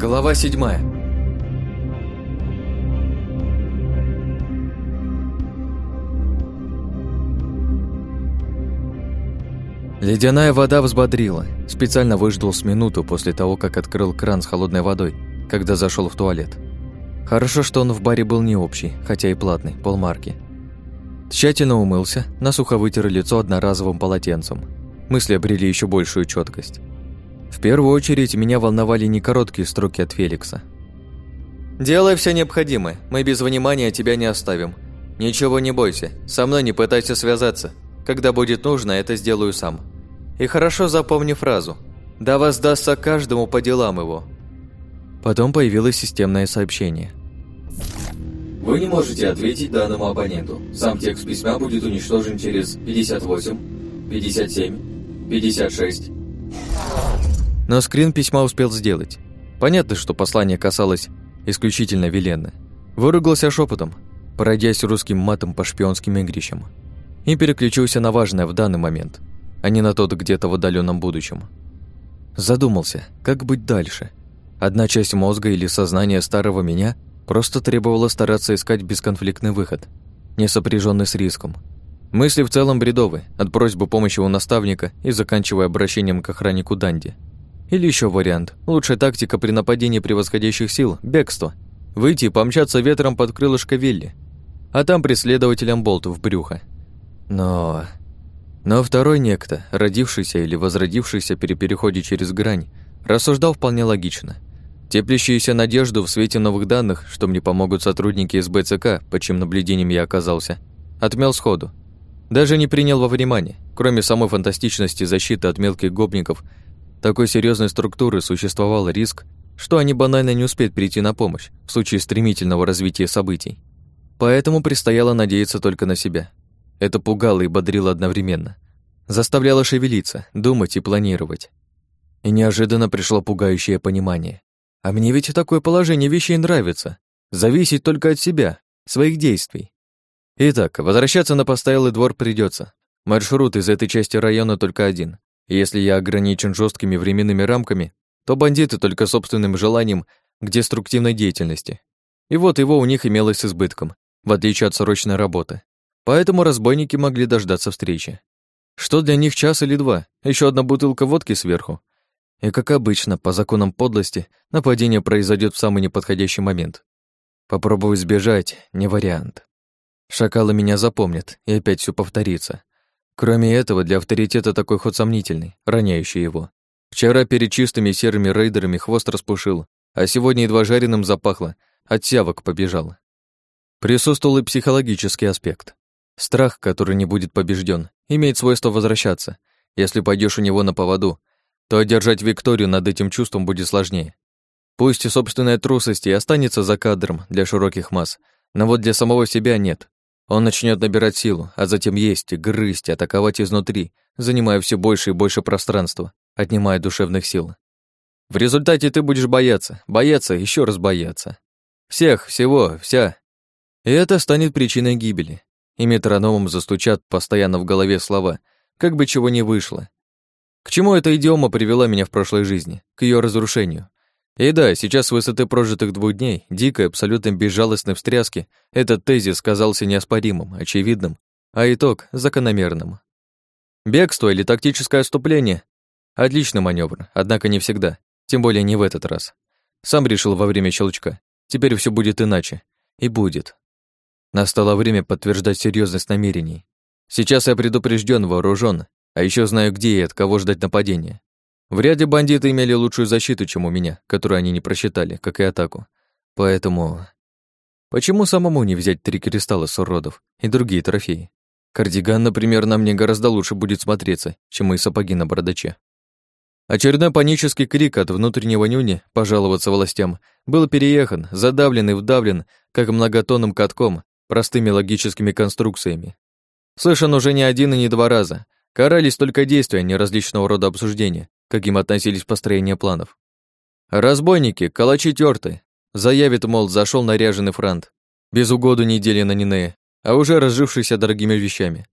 Глава седьмая. Ледяная вода взбодрила. Специально выждал с минуту после того, как открыл кран с холодной водой, когда зашел в туалет. Хорошо, что он в баре был не общий, хотя и платный, полмарки. Тщательно умылся, насухо вытер лицо одноразовым полотенцем. Мысли обрели еще большую четкость. В первую очередь меня волновали не короткие строки от Феликса. «Делай все необходимое, мы без внимания тебя не оставим. Ничего не бойся, со мной не пытайся связаться. Когда будет нужно, это сделаю сам. И хорошо запомни фразу. Да воздастся каждому по делам его». Потом появилось системное сообщение. Вы не можете ответить данному абоненту. Сам текст письма будет уничтожен через 58, 57, 56. Но скрин письма успел сделать. Понятно, что послание касалось исключительно Велены. Выругался шепотом, пройдясь русским матом по шпионским игрищам. И переключился на важное в данный момент, а не на тот где-то в отдаленном будущем. Задумался, как быть дальше. Одна часть мозга или сознания старого меня просто требовала стараться искать бесконфликтный выход, не сопряженный с риском. Мысли в целом бредовы, от просьбы помощи у наставника и заканчивая обращением к охраннику Данди. Или еще вариант. Лучшая тактика при нападении превосходящих сил – бегство. Выйти и помчаться ветром под крылышко Вилли. А там преследователям болт в брюхо. Но... Но второй некто, родившийся или возродившийся при переходе через грань, рассуждал вполне логично – Теплящиеся надежду в свете новых данных, что мне помогут сотрудники из БЦК, по чьим наблюдениям я оказался, отмел сходу. Даже не принял во внимание, кроме самой фантастичности защиты от мелких гопников, такой серьезной структуры существовал риск, что они банально не успеют прийти на помощь в случае стремительного развития событий. Поэтому предстояло надеяться только на себя. Это пугало и бодрило одновременно. Заставляло шевелиться, думать и планировать. И неожиданно пришло пугающее понимание. А мне ведь такое положение вещей нравится. Зависеть только от себя, своих действий. Итак, возвращаться на постоялый двор придется. Маршрут из этой части района только один. И если я ограничен жесткими временными рамками, то бандиты только собственным желанием к деструктивной деятельности. И вот его у них имелось с избытком, в отличие от срочной работы. Поэтому разбойники могли дождаться встречи. Что для них час или два, еще одна бутылка водки сверху, и, как обычно, по законам подлости, нападение произойдет в самый неподходящий момент. Попробую сбежать — не вариант. Шакалы меня запомнят, и опять все повторится. Кроме этого, для авторитета такой ход сомнительный, роняющий его. Вчера перед чистыми серыми рейдерами хвост распушил, а сегодня едва жареным запахло, от сявок побежал. Присутствовал и психологический аспект. Страх, который не будет побежден, имеет свойство возвращаться. Если пойдешь у него на поводу, то одержать Викторию над этим чувством будет сложнее. Пусть и собственная трусость и останется за кадром для широких масс, но вот для самого себя нет. Он начнет набирать силу, а затем есть, грызть, атаковать изнутри, занимая все больше и больше пространства, отнимая душевных сил. В результате ты будешь бояться, бояться, еще раз бояться. Всех, всего, вся. И это станет причиной гибели. И метрономом застучат постоянно в голове слова, как бы чего ни вышло, к чему эта идиома привела меня в прошлой жизни? К ее разрушению. И да, сейчас с высоты прожитых двух дней, дикой, абсолютно безжалостной встряски, этот тезис казался неоспоримым, очевидным, а итог — закономерным. Бегство или тактическое отступление — отличный маневр, однако не всегда, тем более не в этот раз. Сам решил во время щелчка. Теперь все будет иначе. И будет. Настало время подтверждать серьезность намерений. Сейчас я предупрежден, вооружен а еще знаю, где и от кого ждать нападения. Вряд ли бандиты имели лучшую защиту, чем у меня, которую они не просчитали, как и атаку. Поэтому... Почему самому не взять три кристалла с уродов и другие трофеи? Кардиган, например, на мне гораздо лучше будет смотреться, чем мои сапоги на бородаче. Очередной панический крик от внутреннего нюни пожаловаться властям был переехан, задавлен и вдавлен, как многотонным катком, простыми логическими конструкциями. Слышан уже не один и не два раза, Карались только действия, не различного рода обсуждения, каким относились построения планов. Разбойники, калачи тёрты, заявит, мол, зашел наряженный франт, без угоду недели на Нинее, а уже разжившийся дорогими вещами.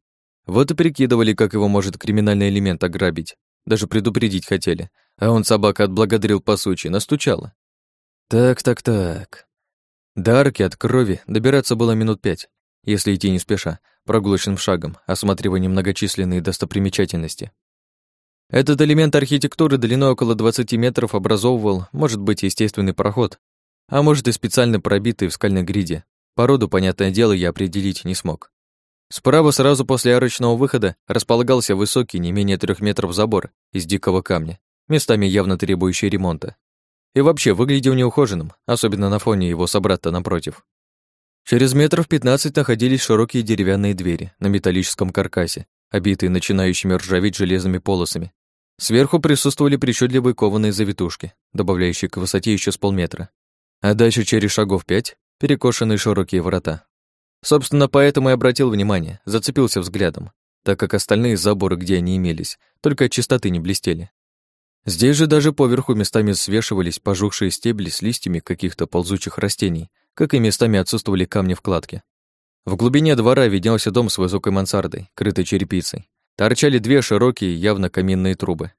Вот и прикидывали, как его может криминальный элемент ограбить. Даже предупредить хотели. А он собака отблагодарил по сути, настучала. Так, так, так. До арки от крови добираться было минут пять, если идти не спеша, прогулочным шагом, осматривая немногочисленные достопримечательности. Этот элемент архитектуры длиной около 20 метров образовывал, может быть, естественный проход, а может и специально пробитый в скальной гриде. Породу, понятное дело, я определить не смог. Справа сразу после арочного выхода располагался высокий, не менее трех метров забор из дикого камня, местами явно требующий ремонта. И вообще выглядел неухоженным, особенно на фоне его собрата напротив. Через метров пятнадцать находились широкие деревянные двери на металлическом каркасе, обитые начинающими ржаветь железными полосами. Сверху присутствовали причудливые кованые завитушки, добавляющие к высоте еще с полметра. А дальше через шагов пять перекошенные широкие врата. Собственно, поэтому и обратил внимание, зацепился взглядом, так как остальные заборы, где они имелись, только от чистоты не блестели. Здесь же даже поверху местами свешивались пожухшие стебли с листьями каких-то ползучих растений, как и местами отсутствовали камни вкладки. В глубине двора виднелся дом с высокой мансардой, крытой черепицей. Торчали две широкие, явно каминные трубы.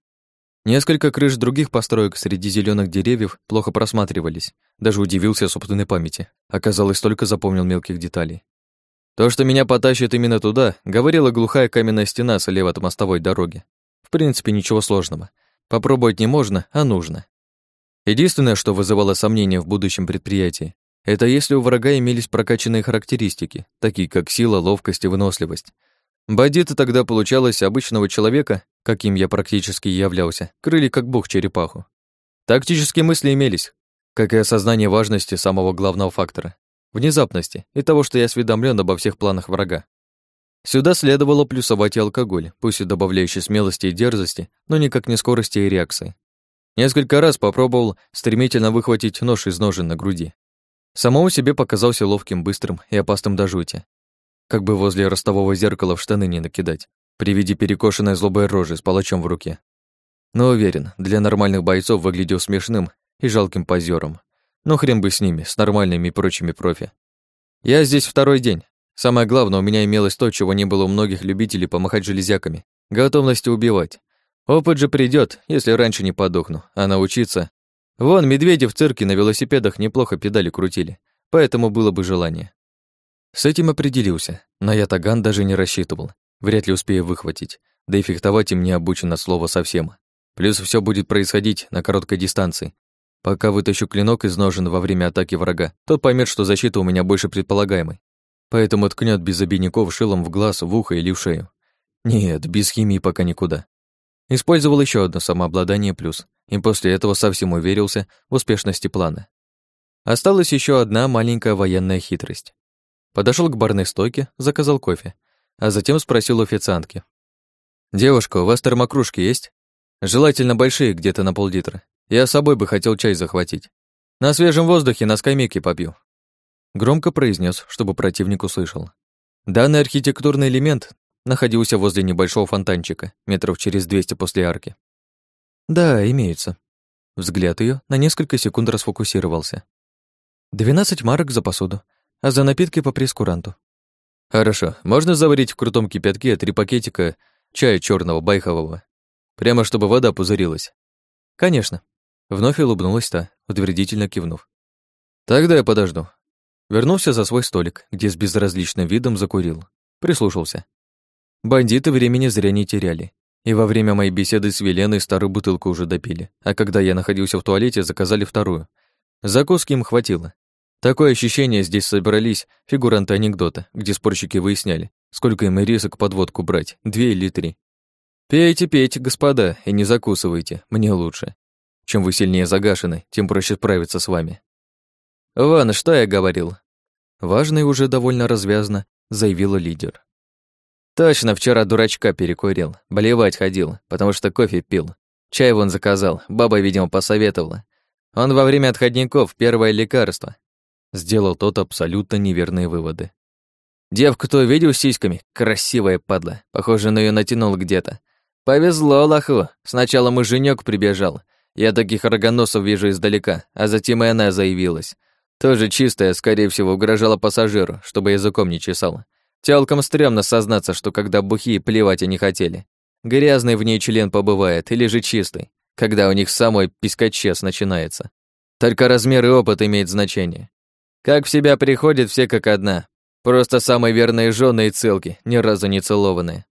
Несколько крыш других построек среди зеленых деревьев плохо просматривались. Даже удивился собственной памяти. Оказалось, только запомнил мелких деталей. То, что меня потащит именно туда, говорила глухая каменная стена слева от мостовой дороги. В принципе, ничего сложного. Попробовать не можно, а нужно. Единственное, что вызывало сомнения в будущем предприятии, это если у врага имелись прокачанные характеристики, такие как сила, ловкость и выносливость. Бандиты тогда получалось обычного человека, каким я практически являлся, крыли как бог черепаху. Тактические мысли имелись, как и осознание важности самого главного фактора — внезапности и того, что я осведомлен обо всех планах врага. Сюда следовало плюсовать и алкоголь, пусть и добавляющий смелости и дерзости, но никак не скорости и реакции. Несколько раз попробовал стремительно выхватить нож из ножен на груди, Самому себе показался ловким, быстрым и опасным до жути. Как бы возле ростового зеркала в штаны не накидать, при виде перекошенной злобой рожи с палачом в руке. Но уверен, для нормальных бойцов выглядел смешным и жалким позером. Но хрен бы с ними, с нормальными и прочими профи. Я здесь второй день. Самое главное, у меня имелось то, чего не было у многих любителей помахать железяками. Готовности убивать. Опыт же придет, если раньше не подохну, а научиться Вон, медведи в цирке на велосипедах неплохо педали крутили, поэтому было бы желание. С этим определился, но я таган даже не рассчитывал. Вряд ли успею выхватить, да и фехтовать им не обучено слово совсем. Плюс все будет происходить на короткой дистанции. Пока вытащу клинок из ножен во время атаки врага, тот поймет, что защита у меня больше предполагаемой. Поэтому ткнет без обидников шилом в глаз, в ухо или в шею. Нет, без химии пока никуда. Использовал еще одно самообладание плюс, и после этого совсем уверился в успешности плана. Осталась еще одна маленькая военная хитрость. Подошел к барной стойке, заказал кофе, а затем спросил у официантки. «Девушка, у вас термокружки есть? Желательно большие, где-то на пол-литра. Я с собой бы хотел чай захватить. На свежем воздухе на скамейке попью». Громко произнес, чтобы противник услышал. Данный архитектурный элемент находился возле небольшого фонтанчика, метров через 200 после арки. Да, имеются. Взгляд ее на несколько секунд расфокусировался. Двенадцать марок за посуду, а за напитки по прескуранту. Хорошо, можно заварить в крутом кипятке три пакетика чая черного байхового, прямо чтобы вода пузырилась. Конечно. Вновь улыбнулась та, утвердительно кивнув. Тогда я подожду. Вернулся за свой столик, где с безразличным видом закурил. Прислушался. Бандиты времени зря не теряли. И во время моей беседы с Веленой старую бутылку уже допили, а когда я находился в туалете, заказали вторую. Закуски им хватило. Такое ощущение, здесь собрались фигуранты анекдота, где спорщики выясняли, сколько им рисок под водку брать, две или три. Пейте, пейте, господа, и не закусывайте, мне лучше. Чем вы сильнее загашены, тем проще справиться с вами. Ван, что я говорил? Важно и уже довольно развязно заявила лидер. Точно вчера дурачка перекурил, болевать ходил, потому что кофе пил. Чай вон заказал, баба, видимо, посоветовала. Он во время отходников первое лекарство. Сделал тот абсолютно неверные выводы. Девку-то видел с сиськами? Красивая падла. Похоже, на ее натянул где-то. Повезло лоху. Сначала муженек прибежал. Я таких рогоносов вижу издалека, а затем и она заявилась. Тоже чистая, скорее всего, угрожала пассажиру, чтобы языком не чесала. Тёлкам стрёмно сознаться, что когда бухие плевать они хотели. Грязный в ней член побывает или же чистый, когда у них самой пискачес начинается. Только размер и опыт имеет значение. Как в себя приходят все как одна. Просто самые верные жены и целки, ни разу не целованные.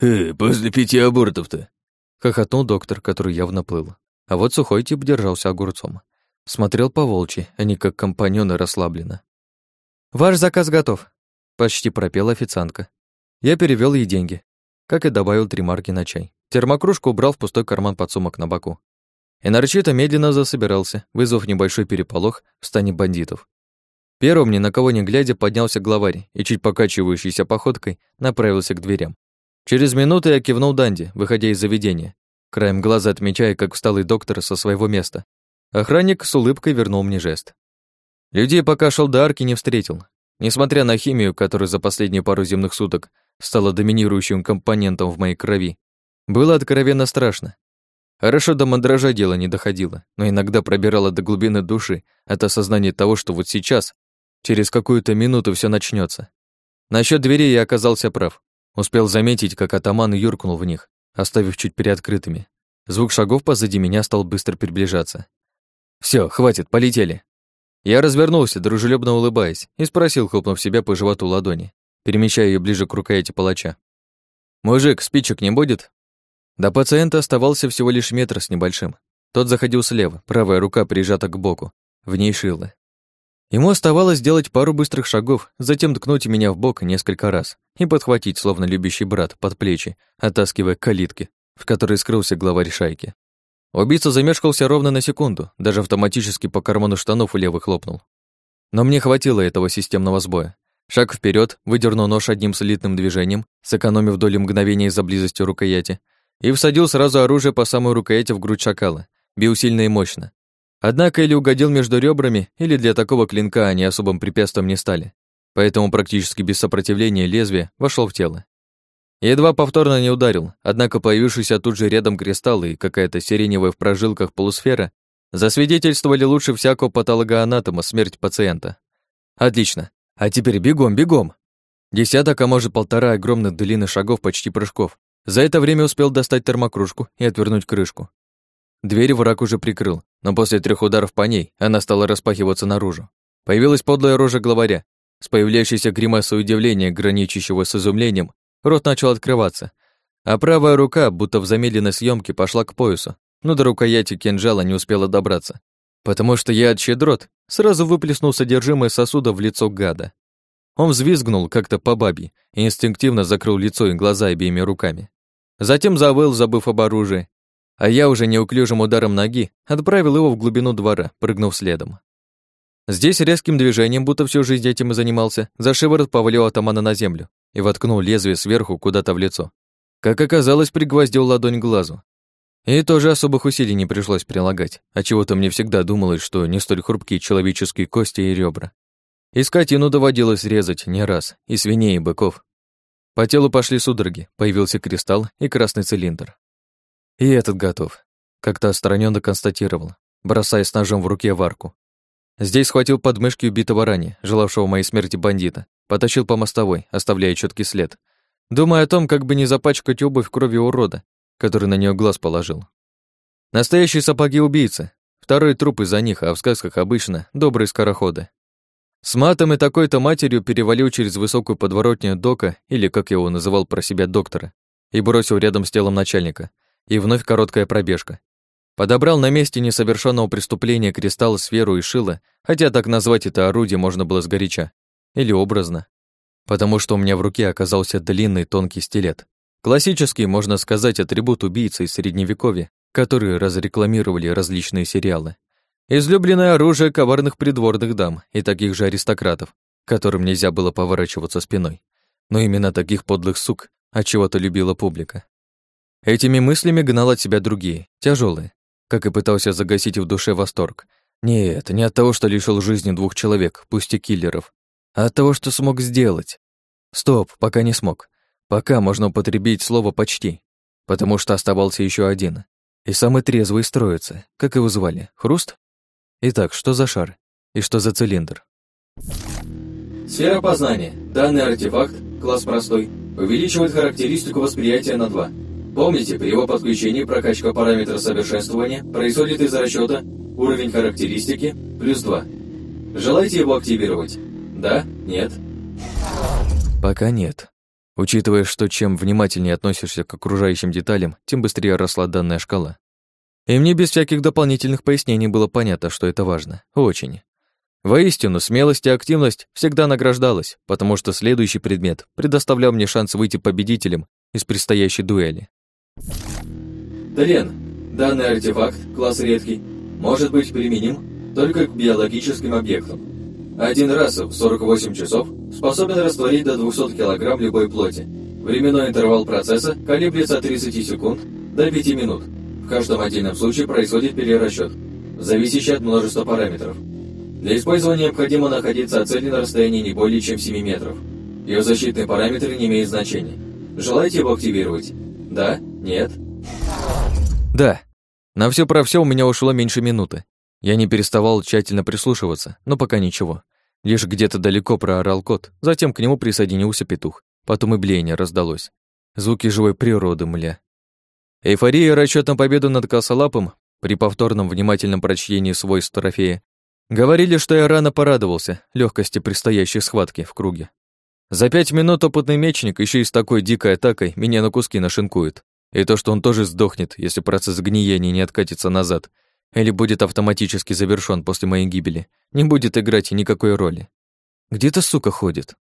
«Э, после пяти абортов-то!» Хохотнул доктор, который явно плыл. А вот сухой тип держался огурцом. Смотрел по волчи, а не как компаньоны расслабленно. «Ваш заказ готов», — почти пропела официантка. Я перевел ей деньги, как и добавил три марки на чай. Термокружку убрал в пустой карман подсумок на боку. И нарочито медленно засобирался, вызвав небольшой переполох в стане бандитов. Первым, ни на кого не глядя, поднялся главарь и, чуть покачивающейся походкой, направился к дверям. Через минуту я кивнул Данди, выходя из заведения, краем глаза отмечая, как усталый доктор со своего места. Охранник с улыбкой вернул мне жест. Людей пока шел до арки не встретил. Несмотря на химию, которая за последние пару земных суток стала доминирующим компонентом в моей крови, было откровенно страшно. Хорошо до мандража дело не доходило, но иногда пробирало до глубины души от осознания того, что вот сейчас, через какую-то минуту все начнется. Насчет двери я оказался прав. Успел заметить, как атаман юркнул в них, оставив чуть приоткрытыми. Звук шагов позади меня стал быстро приближаться. Все, хватит, полетели. Я развернулся, дружелюбно улыбаясь, и спросил, хлопнув себя по животу ладони, перемещая ее ближе к рукояти палача. «Мужик, спичек не будет?» До пациента оставался всего лишь метр с небольшим. Тот заходил слева, правая рука прижата к боку, в ней шило. Ему оставалось сделать пару быстрых шагов, затем ткнуть меня в бок несколько раз и подхватить, словно любящий брат, под плечи, оттаскивая к калитке, в которой скрылся главарь шайки. Убийца замешкался ровно на секунду, даже автоматически по карману штанов у левых хлопнул. Но мне хватило этого системного сбоя. Шаг вперед, выдернул нож одним солидным движением, сэкономив доли мгновения из-за близости рукояти, и всадил сразу оружие по самой рукояти в грудь шакала. Бил сильно и мощно. Однако или угодил между ребрами, или для такого клинка они особым препятствием не стали. Поэтому практически без сопротивления лезвие вошел в тело. Едва повторно не ударил, однако появившийся тут же рядом кристаллы и какая-то сиреневая в прожилках полусфера засвидетельствовали лучше всякого патологоанатома смерть пациента. Отлично. А теперь бегом, бегом. Десяток, а может полтора огромных длинных шагов почти прыжков. За это время успел достать термокружку и отвернуть крышку. Дверь враг уже прикрыл, но после трех ударов по ней она стала распахиваться наружу. Появилась подлая рожа главаря. С появляющейся гримасой удивления, граничащего с изумлением, рот начал открываться, а правая рука, будто в замедленной съемке, пошла к поясу, но до рукояти кинжала не успела добраться, потому что я от щедрот сразу выплеснул содержимое сосуда в лицо гада. Он взвизгнул как-то по бабе и инстинктивно закрыл лицо и глаза обеими руками. Затем завыл, забыв об оружии, а я уже неуклюжим ударом ноги отправил его в глубину двора, прыгнув следом. Здесь резким движением, будто всю жизнь этим и занимался, за шиворот повалил атамана на землю и воткнул лезвие сверху куда-то в лицо. Как оказалось, пригвоздил ладонь к глазу. И тоже особых усилий не пришлось прилагать, а чего-то мне всегда думалось, что не столь хрупкие человеческие кости и ребра. И скотину доводилось резать не раз, и свиней, и быков. По телу пошли судороги, появился кристалл и красный цилиндр. И этот готов. Как-то отстраненно констатировал, бросая с ножом в руке в арку. Здесь схватил подмышки убитого ранее, желавшего моей смерти бандита, потащил по мостовой, оставляя четкий след, думая о том, как бы не запачкать обувь кровью урода, который на нее глаз положил. Настоящие сапоги убийцы. Второй труп из-за них, а в сказках обычно добрые скороходы. С матом и такой-то матерью перевалил через высокую подворотню дока, или, как его называл про себя, доктора, и бросил рядом с телом начальника, и вновь короткая пробежка. Подобрал на месте несовершенного преступления кристалл, сферу и шило, хотя так назвать это орудие можно было сгоряча. Или образно. Потому что у меня в руке оказался длинный тонкий стилет. Классический, можно сказать, атрибут убийцы из Средневековья, которые разрекламировали различные сериалы. Излюбленное оружие коварных придворных дам и таких же аристократов, которым нельзя было поворачиваться спиной. Но именно таких подлых сук от чего-то любила публика. Этими мыслями гнал от себя другие, тяжелые, как и пытался загасить в душе восторг. Нет, не от того, что лишил жизни двух человек, пусть и киллеров, а от того, что смог сделать. Стоп, пока не смог. Пока можно употребить слово «почти», потому что оставался еще один. И самый трезвый строится, как его звали, Хруст? Итак, что за шар? И что за цилиндр? Сфера познания. Данный артефакт, класс простой, увеличивает характеристику восприятия на 2. Помните, при его подключении прокачка параметра совершенствования происходит из расчета уровень характеристики плюс 2. Желаете его активировать? Да? Нет? Пока нет. Учитывая, что чем внимательнее относишься к окружающим деталям, тем быстрее росла данная шкала. И мне без всяких дополнительных пояснений было понятно, что это важно. Очень. Воистину, смелость и активность всегда награждалась, потому что следующий предмет предоставлял мне шанс выйти победителем из предстоящей дуэли. Тлен. Данный артефакт, класс редкий, может быть применим только к биологическим объектам. Один раз в 48 часов способен растворить до 200 кг любой плоти. Временной интервал процесса колеблется от 30 секунд до 5 минут. В каждом отдельном случае происходит перерасчет, зависящий от множества параметров. Для использования необходимо находиться от цели на расстоянии не более чем 7 метров. Ее защитные параметры не имеют значения. Желаете его активировать? Да? Нет? Да. На все про все у меня ушло меньше минуты. Я не переставал тщательно прислушиваться, но пока ничего. Лишь где-то далеко проорал кот, затем к нему присоединился петух. Потом и блеяние раздалось. Звуки живой природы, мля. Эйфория и расчёт на победу над косолапым при повторном внимательном прочтении свойств трофея говорили, что я рано порадовался легкости предстоящей схватки в круге. За пять минут опытный мечник еще и с такой дикой атакой меня на куски нашинкует. И то, что он тоже сдохнет, если процесс гниения не откатится назад, или будет автоматически завершён после моей гибели, не будет играть никакой роли. Где-то сука ходит.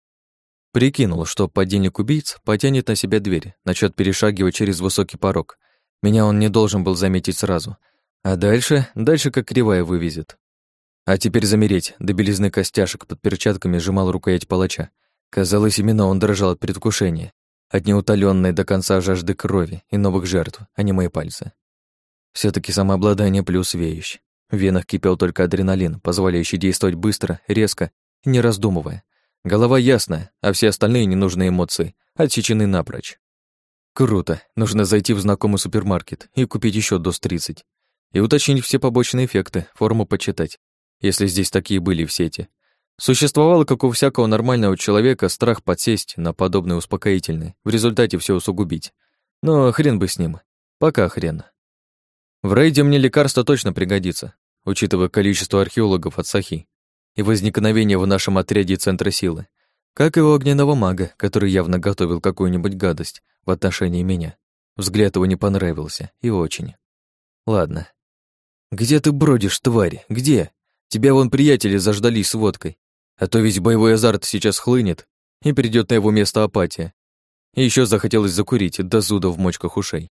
Прикинул, что подельник убийц потянет на себя дверь, начнет перешагивать через высокий порог. Меня он не должен был заметить сразу. А дальше, дальше как кривая вывезет. А теперь замереть, до белизны костяшек под перчатками сжимал рукоять палача. Казалось, именно он дрожал от предвкушения, от неутоленной до конца жажды крови и новых жертв, а не мои пальцы все таки самообладание плюс веющ. В венах кипел только адреналин, позволяющий действовать быстро, резко, не раздумывая. Голова ясная, а все остальные ненужные эмоции отсечены напрочь. Круто. Нужно зайти в знакомый супермаркет и купить еще доз 30. И уточнить все побочные эффекты, форму почитать, если здесь такие были в сети. Существовало, как у всякого нормального человека, страх подсесть на подобные успокоительные, в результате все усугубить. Но хрен бы с ним. Пока хрен. В рейде мне лекарство точно пригодится, учитывая количество археологов от Сахи и возникновение в нашем отряде центра силы, как и у огненного мага, который явно готовил какую-нибудь гадость в отношении меня. Взгляд его не понравился, и очень. Ладно. «Где ты бродишь, тварь? Где? Тебя вон приятели заждались с водкой. А то весь боевой азарт сейчас хлынет, и придет на его место апатия. И еще захотелось закурить до зуда в мочках ушей.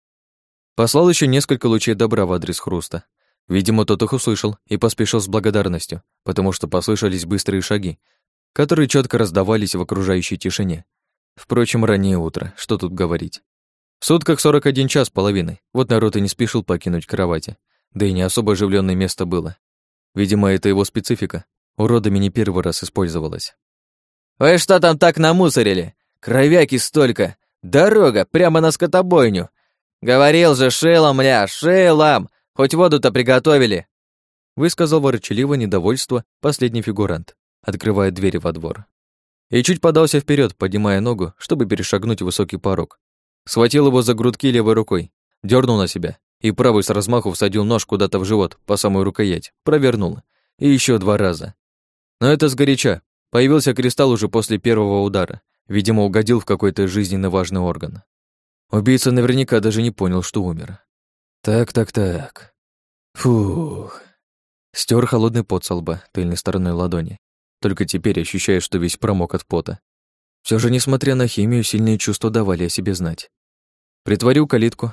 Послал еще несколько лучей добра в адрес Хруста. Видимо, тот их услышал и поспешил с благодарностью, потому что послышались быстрые шаги, которые четко раздавались в окружающей тишине. Впрочем, раннее утро, что тут говорить. В сутках 41 час половины, вот народ и не спешил покинуть кровати, да и не особо оживленное место было. Видимо, это его специфика, уродами не первый раз использовалась. «Вы что там так намусорили? Кровяки столько! Дорога прямо на скотобойню! «Говорил же, шилом, ля, шилом! Хоть воду-то приготовили!» Высказал ворчаливо недовольство последний фигурант, открывая двери во двор. И чуть подался вперед, поднимая ногу, чтобы перешагнуть высокий порог. Схватил его за грудки левой рукой, дернул на себя и правый с размаху всадил нож куда-то в живот, по самую рукоять, провернул. И еще два раза. Но это сгоряча. Появился кристалл уже после первого удара. Видимо, угодил в какой-то жизненно важный орган. Убийца наверняка даже не понял, что умер. Так-так-так. Фух. Стер холодный пот со лба тыльной стороной ладони. Только теперь ощущаю, что весь промок от пота. Все же, несмотря на химию, сильные чувства давали о себе знать. Притворил калитку,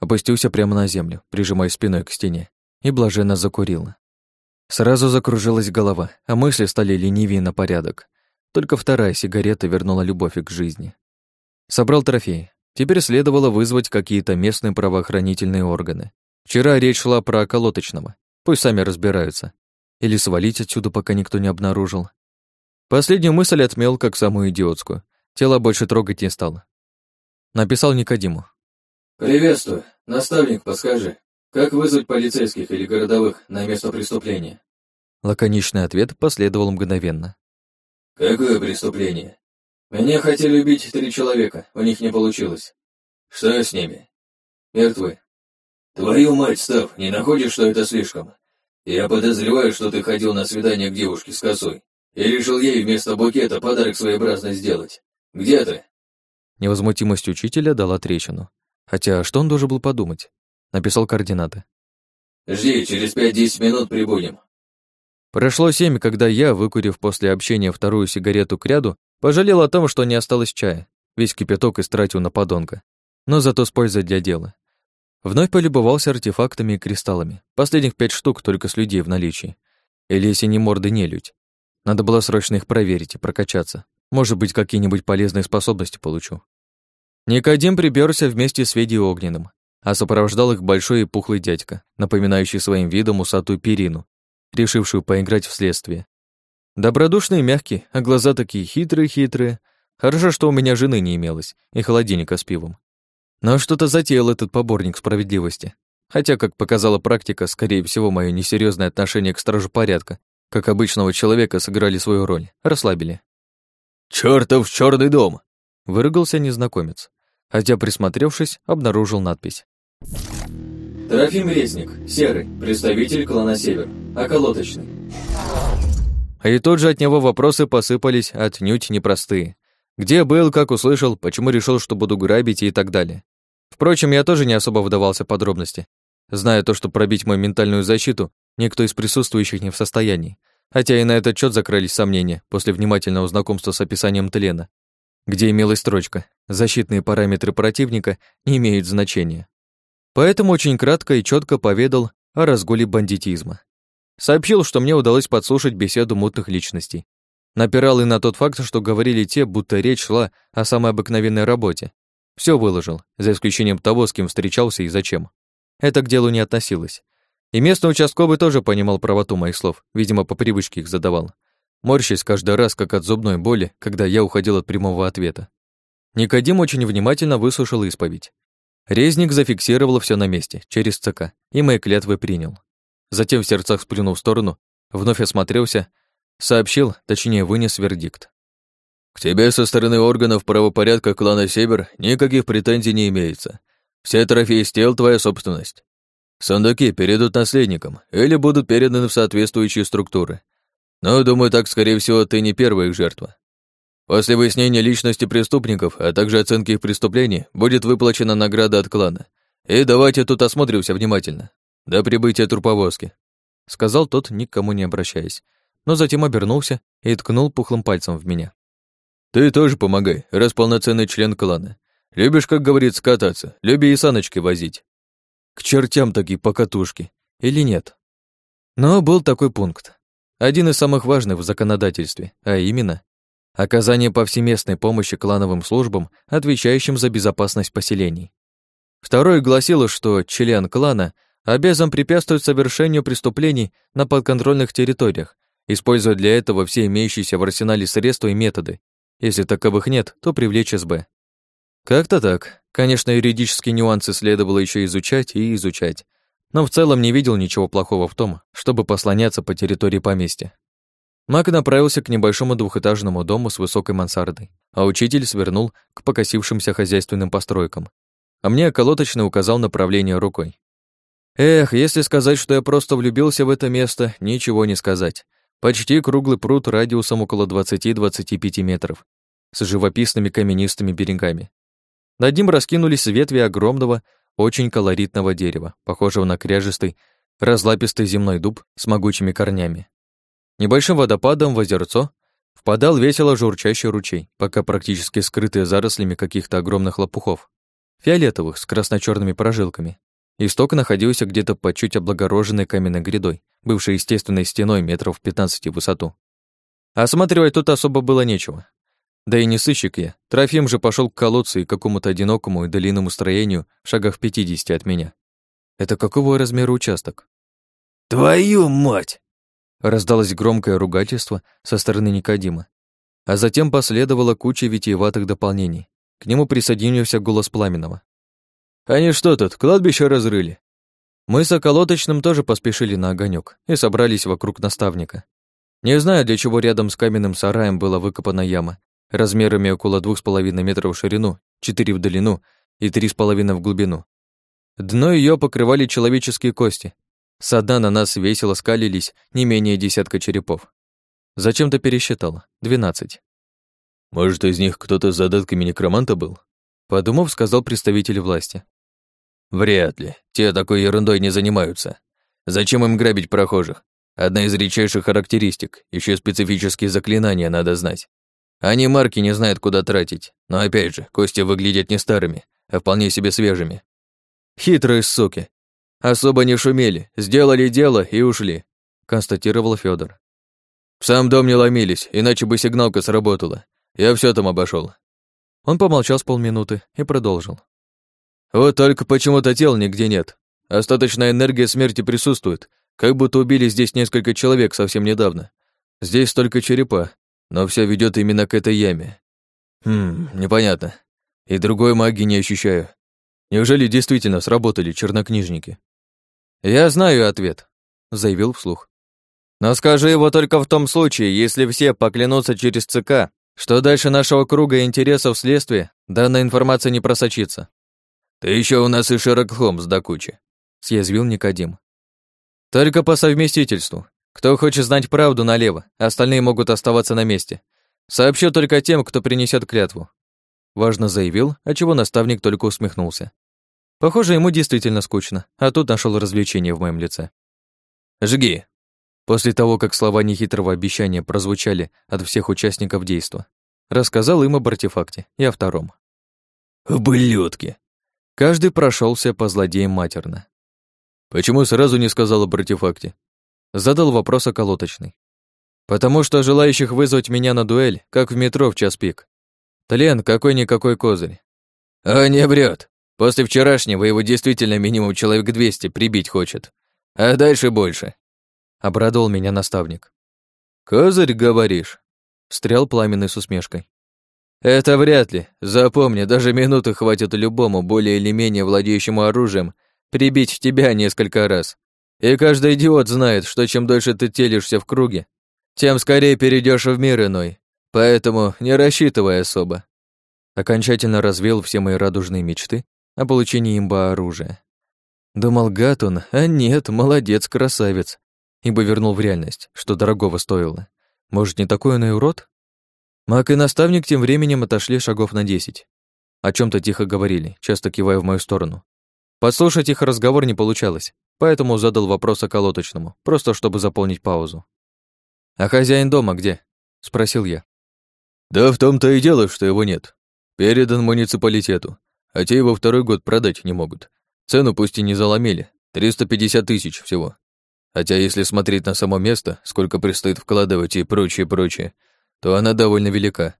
опустился прямо на землю, прижимая спиной к стене, и блаженно закурил. Сразу закружилась голова, а мысли стали ленивее на порядок. Только вторая сигарета вернула любовь к жизни. Собрал трофей, Теперь следовало вызвать какие-то местные правоохранительные органы. Вчера речь шла про околоточного. Пусть сами разбираются. Или свалить отсюда, пока никто не обнаружил. Последнюю мысль отмел как самую идиотскую. Тело больше трогать не стало. Написал Никодиму. «Приветствую. Наставник, подскажи, как вызвать полицейских или городовых на место преступления?» Лаконичный ответ последовал мгновенно. «Какое преступление?» Меня хотели убить три человека, у них не получилось. Что с ними? мертвы. Твою мать, Став, не находишь, что это слишком? Я подозреваю, что ты ходил на свидание к девушке с косой и решил ей вместо букета подарок своеобразно сделать. Где ты? Невозмутимость учителя дала трещину. Хотя что он должен был подумать? Написал координаты. Жди, через пять-десять минут прибудем. Прошло семь, когда я, выкурив после общения вторую сигарету к ряду, пожалел о том, что не осталось чая. Весь кипяток истратил на подонка. Но зато с пользой для дела. Вновь полюбовался артефактами и кристаллами. Последних пять штук только с людей в наличии. Или если не морды, не людь. Надо было срочно их проверить и прокачаться. Может быть, какие-нибудь полезные способности получу. Никодим приперся вместе с Ведей Огненным, а сопровождал их большой и пухлый дядька, напоминающий своим видом усатую перину, решившую поиграть в следствие. Добродушный и мягкий, а глаза такие хитрые-хитрые. Хорошо, что у меня жены не имелось и холодильника с пивом. Но что-то затеял этот поборник справедливости. Хотя, как показала практика, скорее всего, мое несерьезное отношение к стражу порядка, как обычного человека, сыграли свою роль, расслабили. «Чёртов черный дом!» — выругался незнакомец, хотя, присмотревшись, обнаружил надпись. Трофим Резник, серый, представитель клана Север, околоточный. А и тут же от него вопросы посыпались отнюдь непростые. Где был, как услышал, почему решил, что буду грабить и так далее. Впрочем, я тоже не особо вдавался в подробности, зная то, что пробить мою ментальную защиту никто из присутствующих не в состоянии, хотя и на этот счет закрылись сомнения после внимательного знакомства с описанием тлена, где имелась строчка «Защитные параметры противника не имеют значения». Поэтому очень кратко и четко поведал о разгуле бандитизма. Сообщил, что мне удалось подслушать беседу мутных личностей. Напирал и на тот факт, что говорили те, будто речь шла о самой обыкновенной работе. Все выложил, за исключением того, с кем встречался и зачем. Это к делу не относилось. И местный участковый тоже понимал правоту моих слов, видимо, по привычке их задавал. Морщись каждый раз, как от зубной боли, когда я уходил от прямого ответа. Никодим очень внимательно выслушал исповедь. Резник зафиксировал все на месте, через ЦК, и мои клятвы принял. Затем в сердцах сплюнул в сторону, вновь осмотрелся, сообщил, точнее вынес вердикт. «К тебе со стороны органов правопорядка клана Север никаких претензий не имеется. Все трофеи с тел твоя собственность. Сундуки перейдут наследникам или будут переданы в соответствующие структуры. Но, думаю, так, скорее всего, ты не первая их жертва. После выяснения личности преступников, а также оценки их преступлений, будет выплачена награда от клана. И давайте тут осмотримся внимательно. До прибытия труповозки», — сказал тот, никому не обращаясь, но затем обернулся и ткнул пухлым пальцем в меня. «Ты тоже помогай, раз полноценный член клана. Любишь, как говорится, кататься, люби и саночки возить». К чертям такие покатушки. Или нет? Но был такой пункт. Один из самых важных в законодательстве, а именно оказание повсеместной помощи клановым службам, отвечающим за безопасность поселений. Второе гласило, что член клана обязан препятствовать совершению преступлений на подконтрольных территориях, используя для этого все имеющиеся в арсенале средства и методы. Если таковых нет, то привлечь СБ. Как-то так. Конечно, юридические нюансы следовало еще изучать и изучать, но в целом не видел ничего плохого в том, чтобы послоняться по территории поместья. Маг направился к небольшому двухэтажному дому с высокой мансардой, а учитель свернул к покосившимся хозяйственным постройкам. А мне околоточно указал направление рукой. Эх, если сказать, что я просто влюбился в это место, ничего не сказать. Почти круглый пруд радиусом около 20-25 метров, с живописными каменистыми берегами. Над ним раскинулись ветви огромного, очень колоритного дерева, похожего на кряжистый, разлапистый земной дуб с могучими корнями. Небольшим водопадом в озерцо впадал весело журчащий ручей, пока практически скрытый зарослями каких-то огромных лопухов, фиолетовых с красно черными прожилками. Исток находился где-то под чуть облагороженной каменной грядой, бывшей естественной стеной метров 15 в высоту. Осматривать тут особо было нечего. Да и не сыщик я. Трофим же пошел к колодцу и какому-то одинокому и долинному строению в шагах в 50 от меня. Это какого размера участок? «Твою мать!» Раздалось громкое ругательство со стороны Никодима. А затем последовала куча витиеватых дополнений. К нему присоединился голос Пламенного. «Они что тут, кладбище разрыли?» Мы с околоточным тоже поспешили на огонек и собрались вокруг наставника. Не знаю, для чего рядом с каменным сараем была выкопана яма, размерами около двух с половиной метров в ширину, четыре в длину и три с половиной в глубину. Дно ее покрывали человеческие кости. Со дна на нас весело скалились не менее десятка черепов. Зачем-то пересчитал. Двенадцать. «Может, из них кто-то с задатками некроманта был?» Подумав, сказал представитель власти. «Вряд ли. Те такой ерундой не занимаются. Зачем им грабить прохожих? Одна из редчайших характеристик. Еще специфические заклинания надо знать. Они марки не знают, куда тратить. Но опять же, кости выглядят не старыми, а вполне себе свежими. Хитрые суки. Особо не шумели, сделали дело и ушли, констатировал Федор. В сам дом не ломились, иначе бы сигналка сработала. Я все там обошел. Он помолчал с полминуты и продолжил. Вот только почему-то тел нигде нет. Остаточная энергия смерти присутствует, как будто убили здесь несколько человек совсем недавно. Здесь только черепа, но все ведет именно к этой яме. Хм, непонятно. И другой магии не ощущаю. Неужели действительно сработали чернокнижники? Я знаю ответ, заявил вслух. Но скажи его только в том случае, если все поклянутся через ЦК, что дальше нашего круга интересов следствия данная информация не просочится. Ты еще у нас и Шерлок Холмс до кучи, съязвил Никодим. Только по совместительству. Кто хочет знать правду налево, остальные могут оставаться на месте. Сообщу только тем, кто принесет клятву. Важно заявил, а чего наставник только усмехнулся. Похоже, ему действительно скучно, а тут нашел развлечение в моем лице. «Жги!» После того, как слова нехитрого обещания прозвучали от всех участников действа, рассказал им об артефакте и о втором. «Ублюдки!» Каждый прошелся по злодеям матерно. «Почему сразу не сказал об артефакте?» Задал вопрос околоточный. «Потому что желающих вызвать меня на дуэль, как в метро в час пик. Тлен какой-никакой козырь». «А не врет. После вчерашнего его действительно минимум человек 200 прибить хочет. А дальше больше. Обрадовал меня наставник. Козырь, говоришь? Встрял пламенный с усмешкой. Это вряд ли. Запомни, даже минуты хватит любому, более или менее владеющему оружием, прибить тебя несколько раз. И каждый идиот знает, что чем дольше ты телишься в круге, тем скорее перейдешь в мир иной. Поэтому не рассчитывай особо. Окончательно развел все мои радужные мечты о получении имба оружия. Думал Гатун, а нет, молодец, красавец. Ибо вернул в реальность, что дорогого стоило. Может, не такой он и урод? Маг и наставник тем временем отошли шагов на десять. О чем то тихо говорили, часто кивая в мою сторону. Подслушать их разговор не получалось, поэтому задал вопрос околоточному, просто чтобы заполнить паузу. «А хозяин дома где?» — спросил я. «Да в том-то и дело, что его нет. Передан муниципалитету а те его второй год продать не могут. Цену пусть и не заломили, 350 тысяч всего. Хотя если смотреть на само место, сколько предстоит вкладывать и прочее, прочее, то она довольно велика.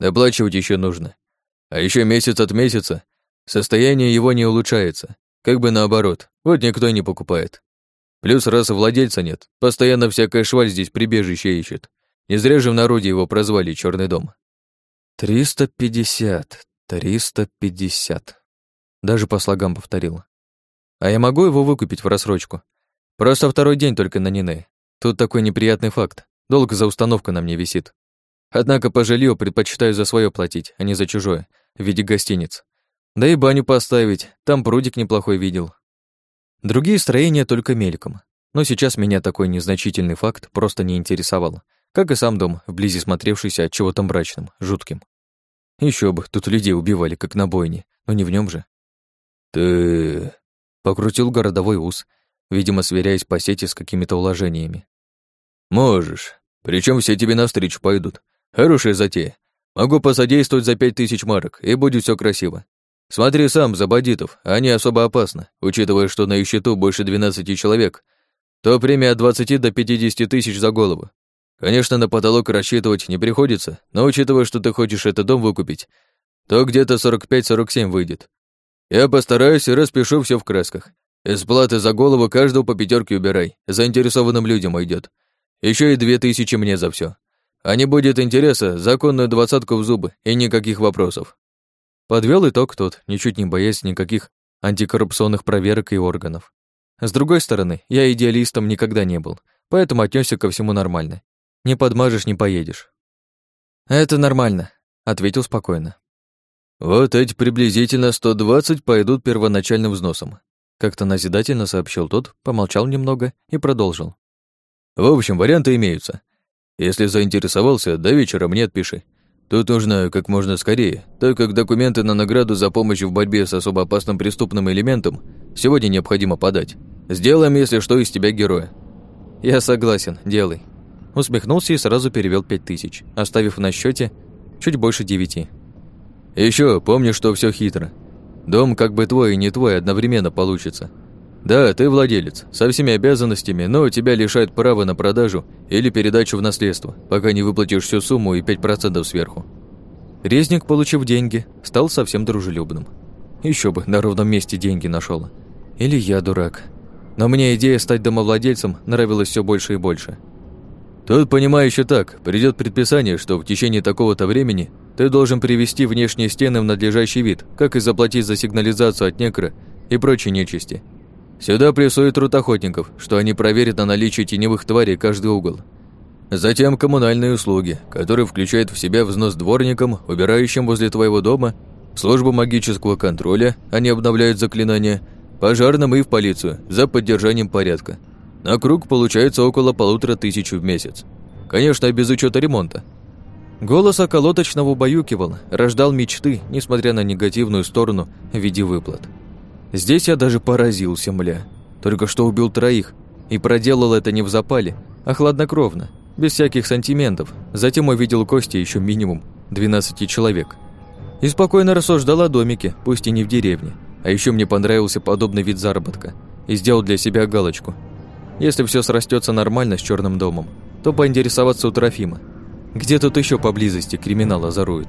Доплачивать еще нужно. А еще месяц от месяца состояние его не улучшается. Как бы наоборот, вот никто не покупает. Плюс раз владельца нет, постоянно всякая шваль здесь прибежище ищет. Не зря же в народе его прозвали Черный дом. «Триста пятьдесят, Триста пятьдесят. Даже по слогам повторил. А я могу его выкупить в рассрочку? Просто второй день только на Нине. Тут такой неприятный факт. Долг за установку на мне висит. Однако по жилью предпочитаю за свое платить, а не за чужое, в виде гостиниц. Да и баню поставить, там прудик неплохой видел. Другие строения только мельком. Но сейчас меня такой незначительный факт просто не интересовал. Как и сам дом, вблизи смотревшийся от чего-то мрачным, жутким. Еще бы, тут людей убивали, как на бойне, но не в нем же. Ты... Покрутил городовой ус, видимо, сверяясь по сети с какими-то уложениями. Можешь. Причем все тебе навстречу пойдут. Хорошая затея. Могу посодействовать за пять тысяч марок, и будет все красиво. Смотри сам за бандитов, они особо опасны, учитывая, что на их счету больше 12 человек, то премия от 20 до 50 тысяч за голову. Конечно, на потолок рассчитывать не приходится, но учитывая, что ты хочешь этот дом выкупить, то где-то 45-47 выйдет. Я постараюсь и распишу все в красках. Из платы за голову каждого по пятерке убирай, заинтересованным людям уйдет. Еще и две тысячи мне за все. А не будет интереса, законную двадцатку в зубы и никаких вопросов. Подвел итог тот, ничуть не боясь никаких антикоррупционных проверок и органов. С другой стороны, я идеалистом никогда не был, поэтому отнесся ко всему нормально не подмажешь, не поедешь. Это нормально, ответил спокойно. Вот эти приблизительно 120 пойдут первоначальным взносом. Как-то назидательно сообщил тот, помолчал немного и продолжил. В общем, варианты имеются. Если заинтересовался, до вечера мне отпиши. Тут нужно как можно скорее, так как документы на награду за помощь в борьбе с особо опасным преступным элементом сегодня необходимо подать. Сделаем, если что, из тебя героя. Я согласен, делай. Усмехнулся и сразу перевел пять тысяч, оставив на счете чуть больше девяти. Еще помни, что все хитро. Дом как бы твой и не твой одновременно получится. Да, ты владелец, со всеми обязанностями, но тебя лишают права на продажу или передачу в наследство, пока не выплатишь всю сумму и 5% сверху. Резник, получив деньги, стал совсем дружелюбным. Еще бы, на ровном месте деньги нашел. Или я дурак. Но мне идея стать домовладельцем нравилась все больше и больше. Тут, понимаю, еще так, придет предписание, что в течение такого-то времени ты должен привести внешние стены в надлежащий вид, как и заплатить за сигнализацию от некро и прочей нечисти. Сюда прессуют труд что они проверят на наличие теневых тварей каждый угол. Затем коммунальные услуги, которые включают в себя взнос дворникам, убирающим возле твоего дома, службу магического контроля, они обновляют заклинания, пожарным и в полицию за поддержанием порядка. На круг получается около полутора тысяч в месяц. Конечно, без учета ремонта. Голос околоточного убаюкивал, рождал мечты, несмотря на негативную сторону в виде выплат. Здесь я даже поразился, мля. Только что убил троих, и проделал это не в запале, а хладнокровно, без всяких сантиментов. Затем увидел кости еще минимум 12 человек. И спокойно рассуждал о домике, пусть и не в деревне. А еще мне понравился подобный вид заработка. И сделал для себя галочку. Если все срастется нормально с черным домом, то поинтересоваться у Трофима. Где тут еще поблизости криминал озорует?